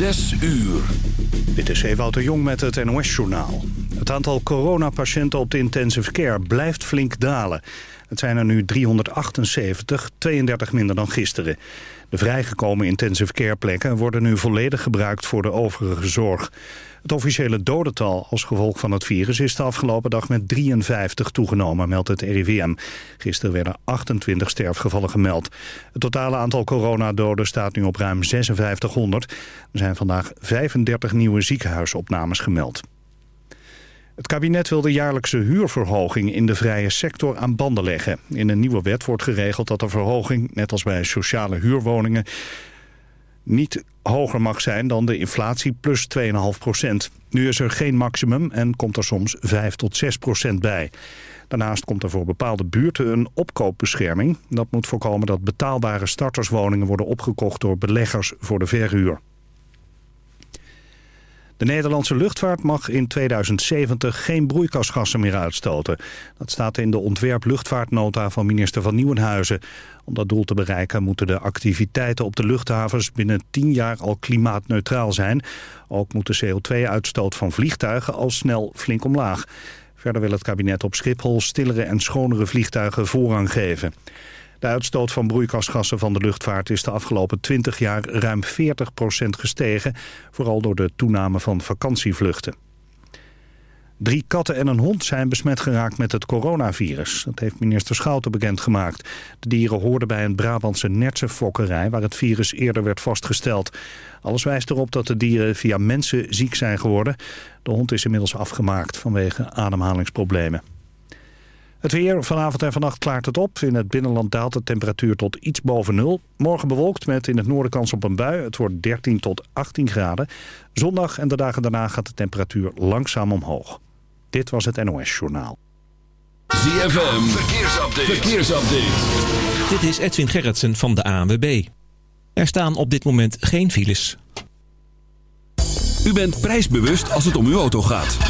Zes uur. Dit is Ewout de Jong met het NOS-journaal. Het aantal coronapatiënten op de intensive care blijft flink dalen. Het zijn er nu 378, 32 minder dan gisteren. De vrijgekomen intensive care plekken worden nu volledig gebruikt voor de overige zorg. Het officiële dodental als gevolg van het virus is de afgelopen dag met 53 toegenomen, meldt het RIVM. Gisteren werden 28 sterfgevallen gemeld. Het totale aantal coronadoden staat nu op ruim 5600. Er zijn vandaag 35 nieuwe ziekenhuisopnames gemeld. Het kabinet wil de jaarlijkse huurverhoging in de vrije sector aan banden leggen. In een nieuwe wet wordt geregeld dat de verhoging, net als bij sociale huurwoningen, niet hoger mag zijn dan de inflatie plus 2,5 procent. Nu is er geen maximum en komt er soms 5 tot 6 procent bij. Daarnaast komt er voor bepaalde buurten een opkoopbescherming. Dat moet voorkomen dat betaalbare starterswoningen worden opgekocht door beleggers voor de verhuur. De Nederlandse luchtvaart mag in 2070 geen broeikasgassen meer uitstoten. Dat staat in de ontwerp luchtvaartnota van minister van Nieuwenhuizen. Om dat doel te bereiken moeten de activiteiten op de luchthavens binnen 10 jaar al klimaatneutraal zijn. Ook moet de CO2-uitstoot van vliegtuigen al snel flink omlaag. Verder wil het kabinet op Schiphol stillere en schonere vliegtuigen voorrang geven. De uitstoot van broeikasgassen van de luchtvaart is de afgelopen 20 jaar ruim 40% gestegen, vooral door de toename van vakantievluchten. Drie katten en een hond zijn besmet geraakt met het coronavirus. Dat heeft minister Schouten bekendgemaakt. De dieren hoorden bij een Brabantse nertsenfokkerij waar het virus eerder werd vastgesteld. Alles wijst erop dat de dieren via mensen ziek zijn geworden. De hond is inmiddels afgemaakt vanwege ademhalingsproblemen. Het weer, vanavond en vannacht klaart het op. In het binnenland daalt de temperatuur tot iets boven nul. Morgen bewolkt met in het noorden kans op een bui. Het wordt 13 tot 18 graden. Zondag en de dagen daarna gaat de temperatuur langzaam omhoog. Dit was het NOS Journaal. ZFM, verkeersupdate. verkeersupdate. Dit is Edwin Gerritsen van de ANWB. Er staan op dit moment geen files. U bent prijsbewust als het om uw auto gaat.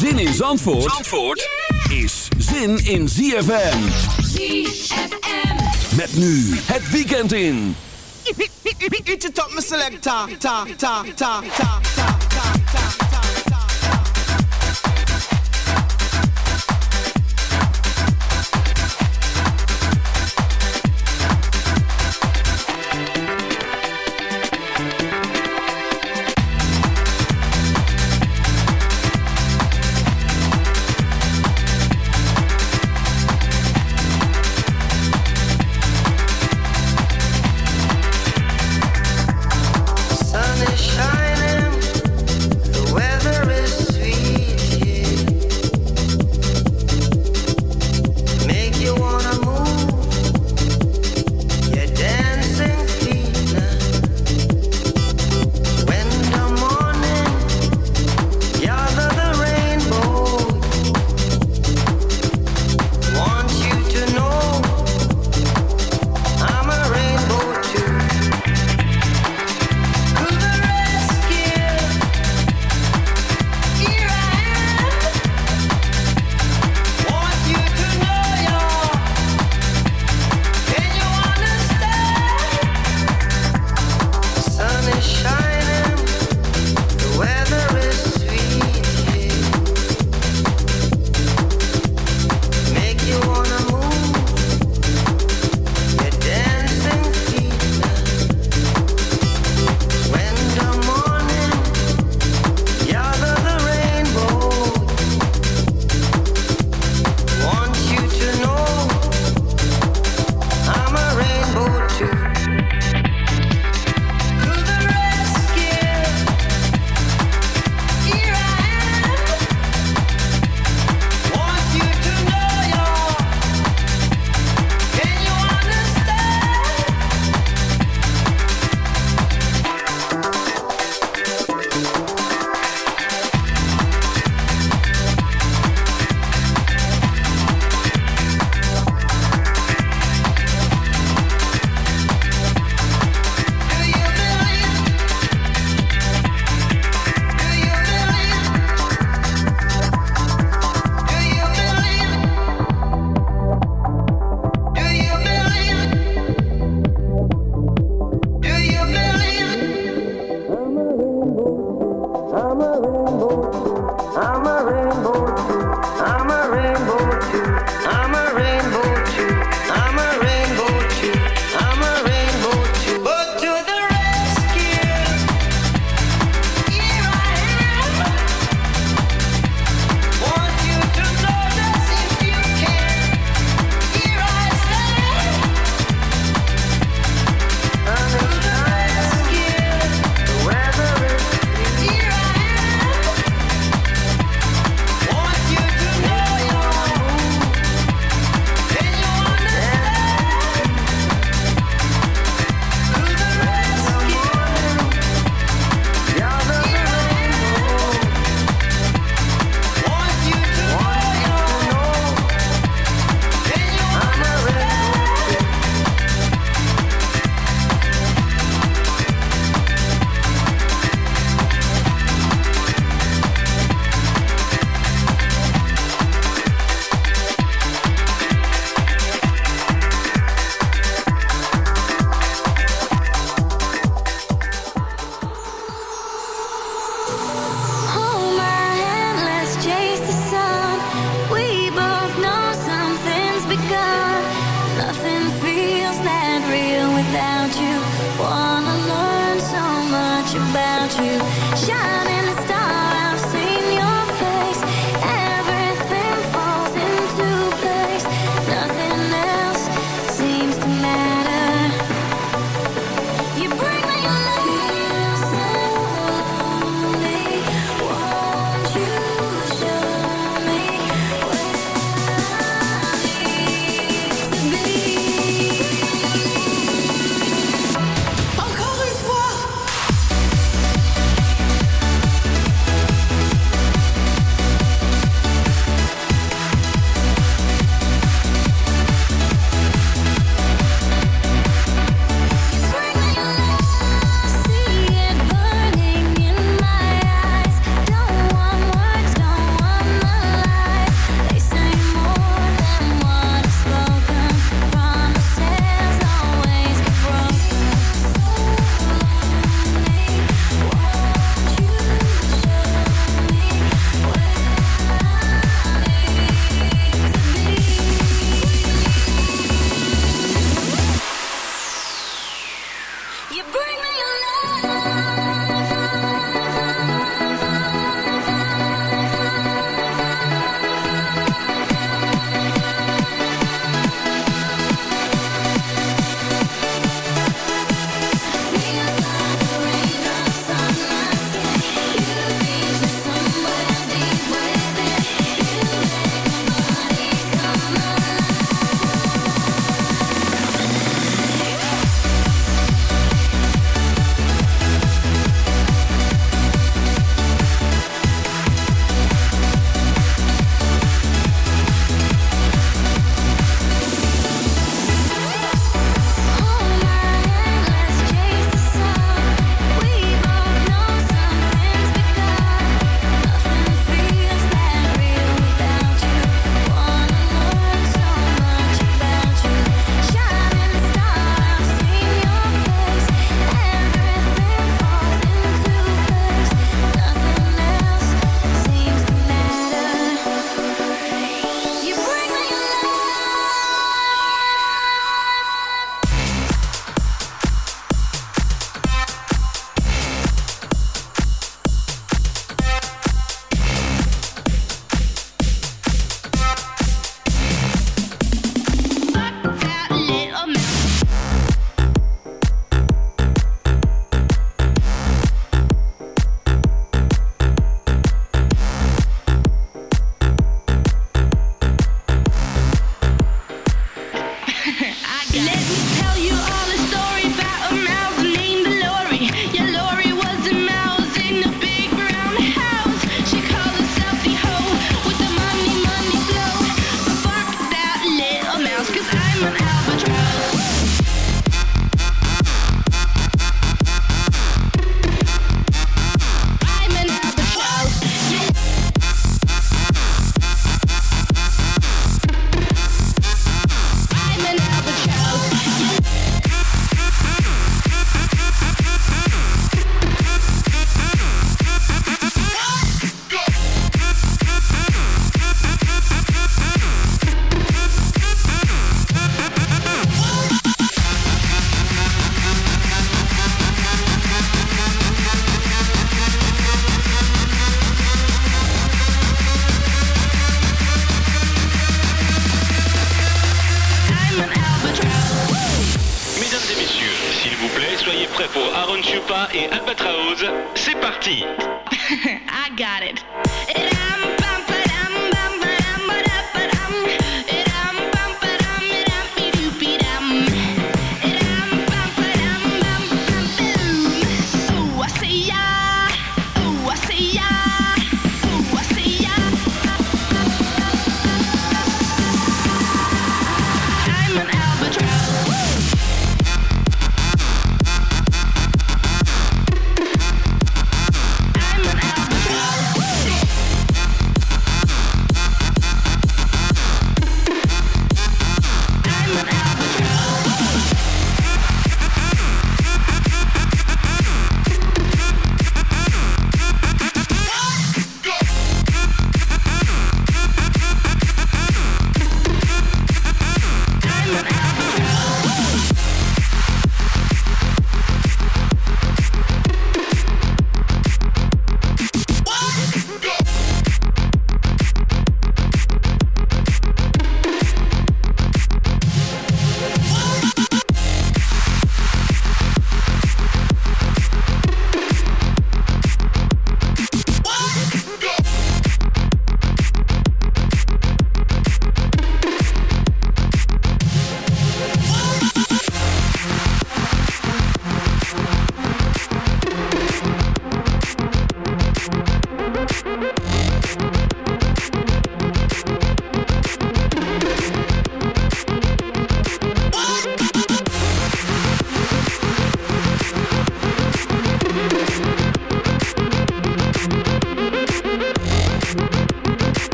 Zin in Zandvoort, Zandvoort is zin in ZFM. ZFM. Met nu het weekend in. Eat it up, my selector. Ta, ta, ta, ta, ta, ta, ta, ta.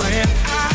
I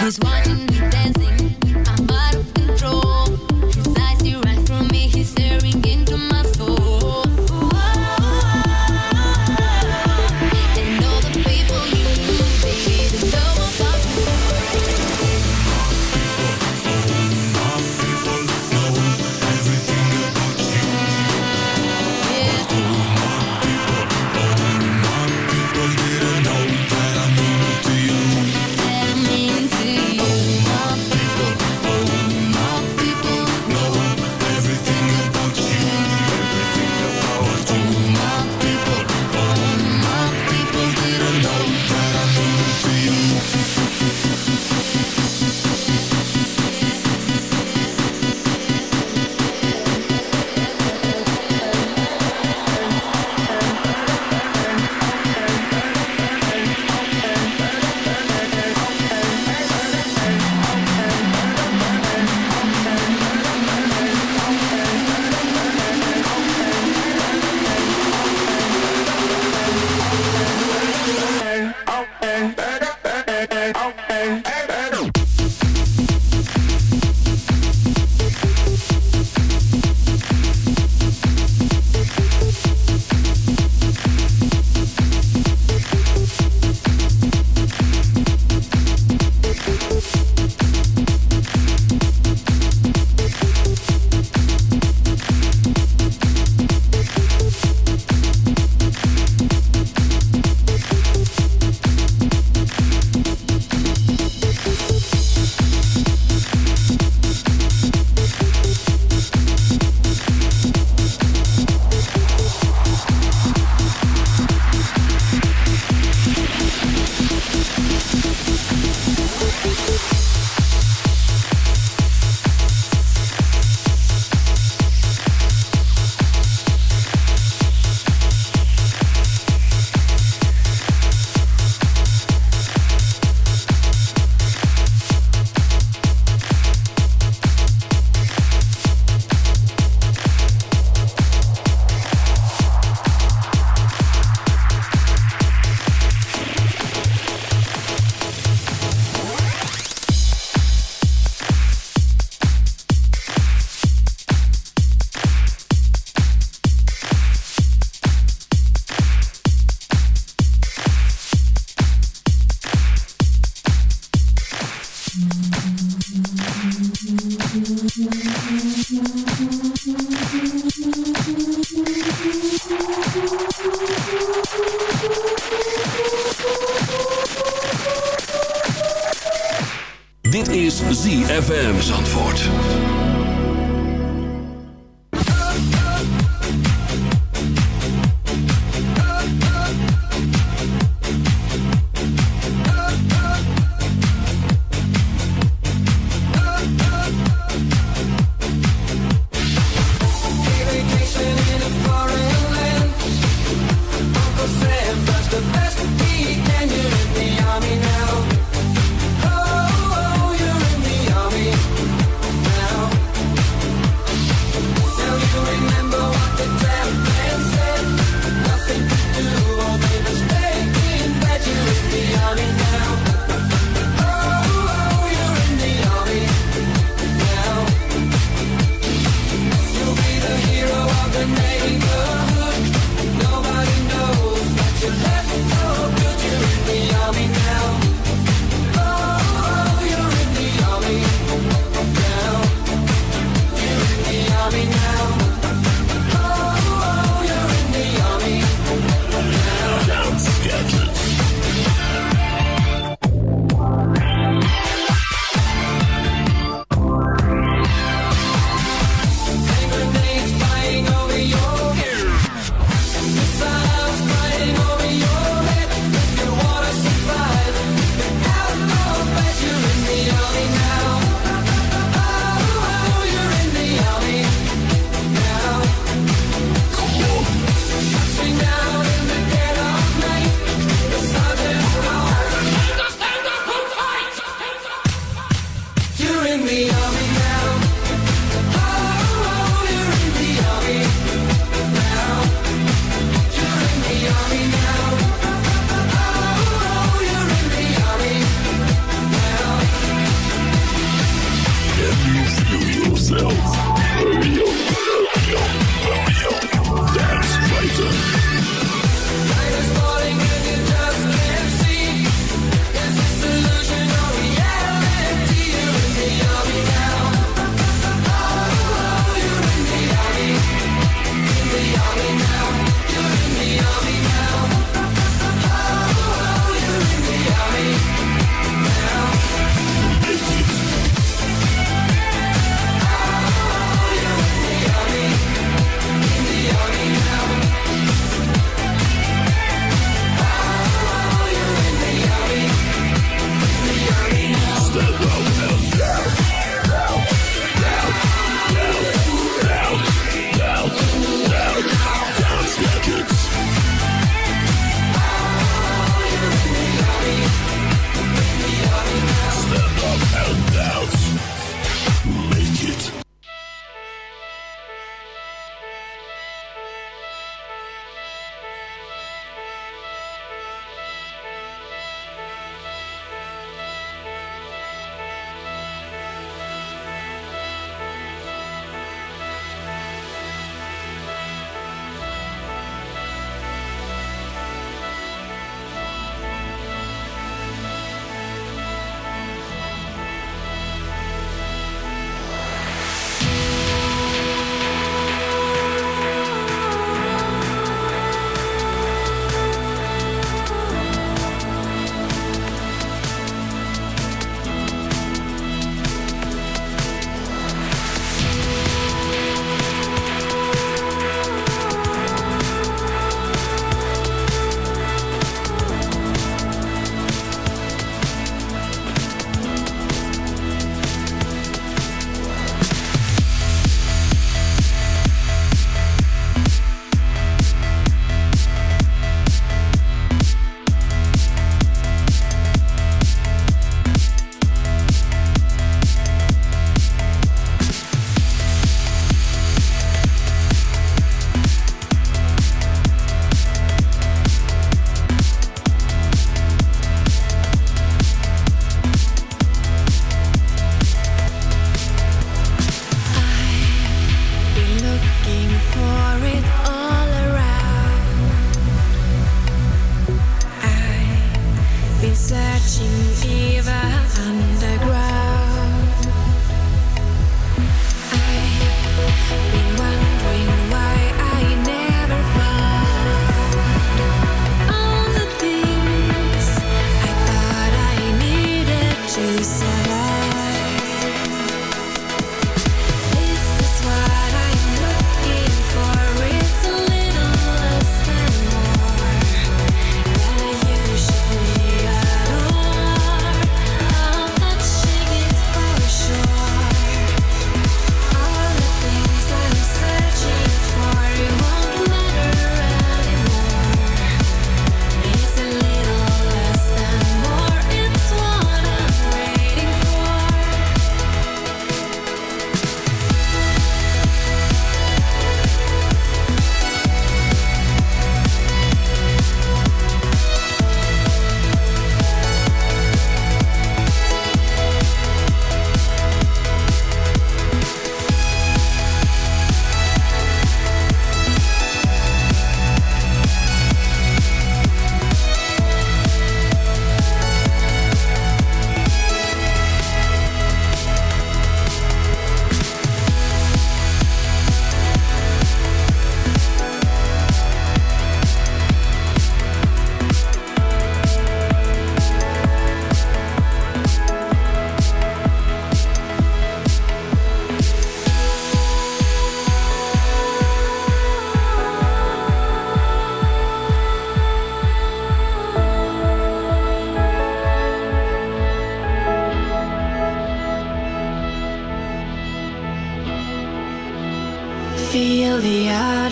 He's watching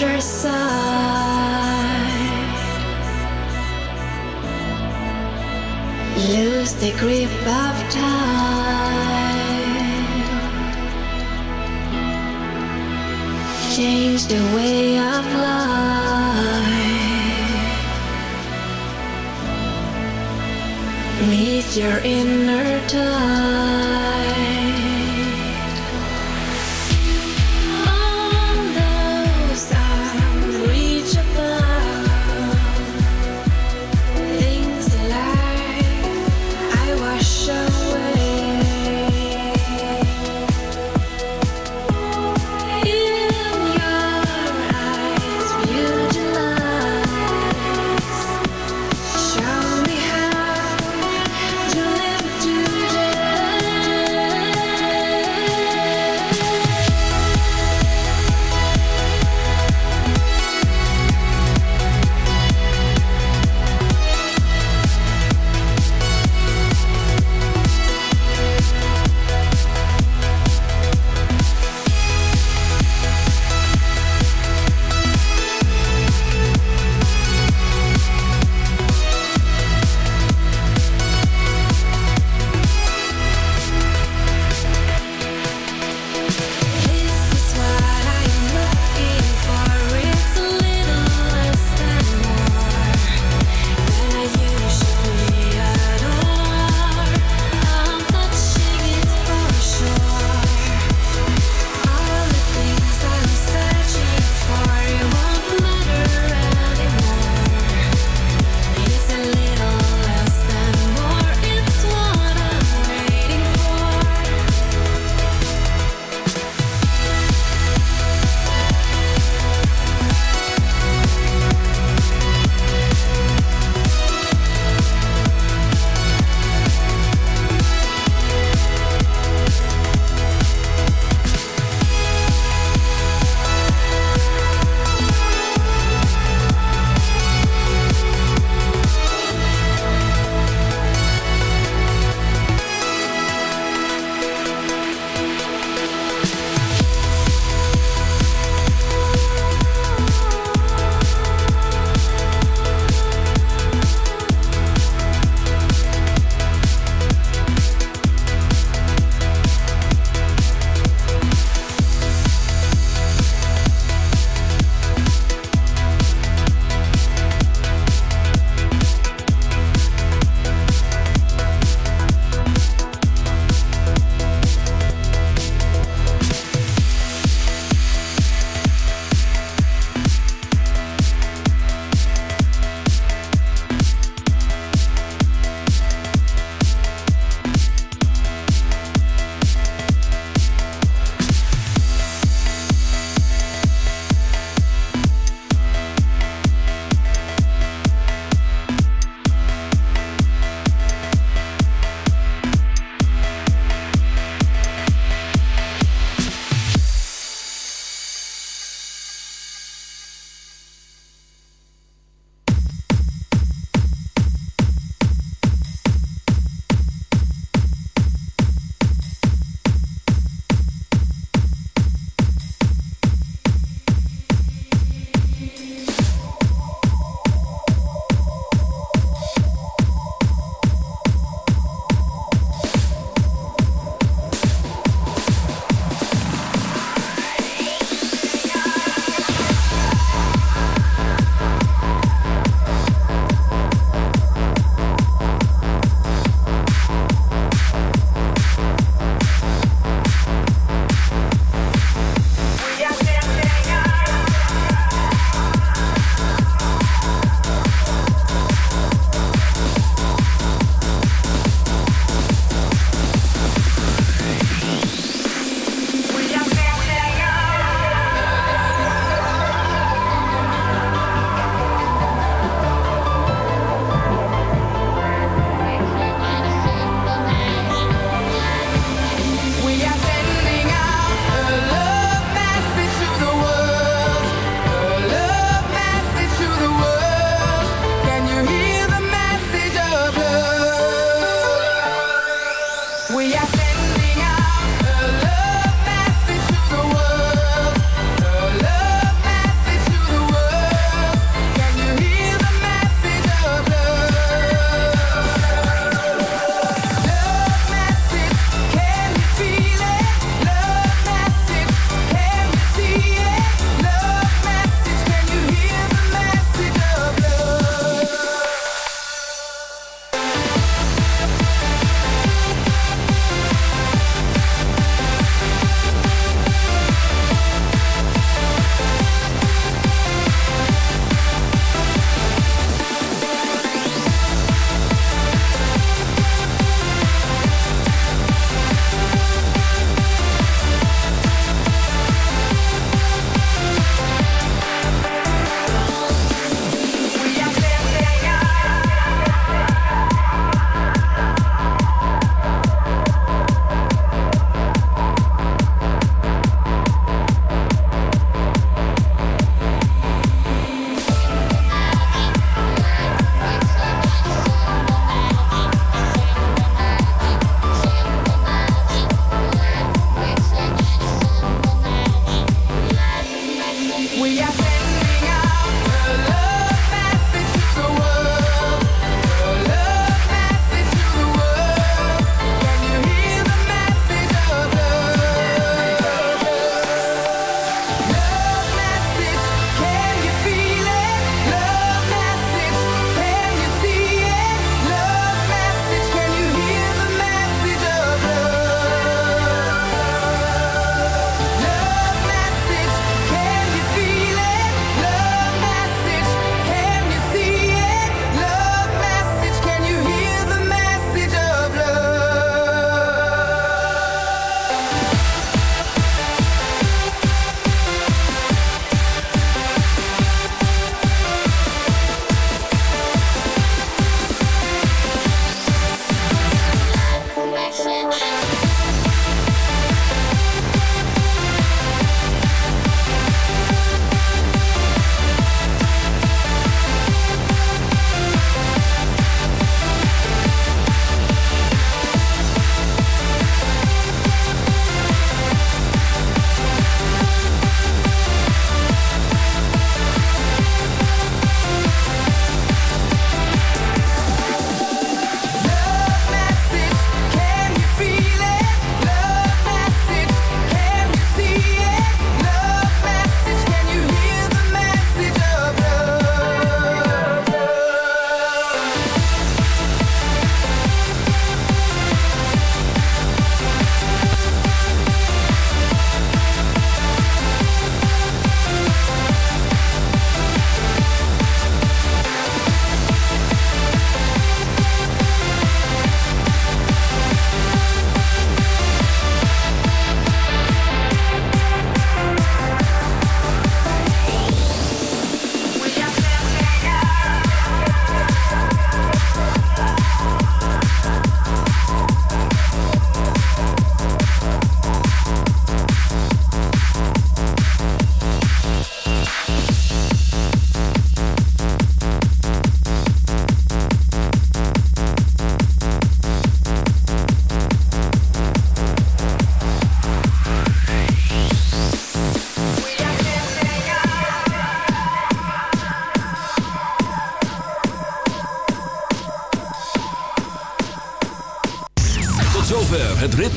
other side. Lose the grip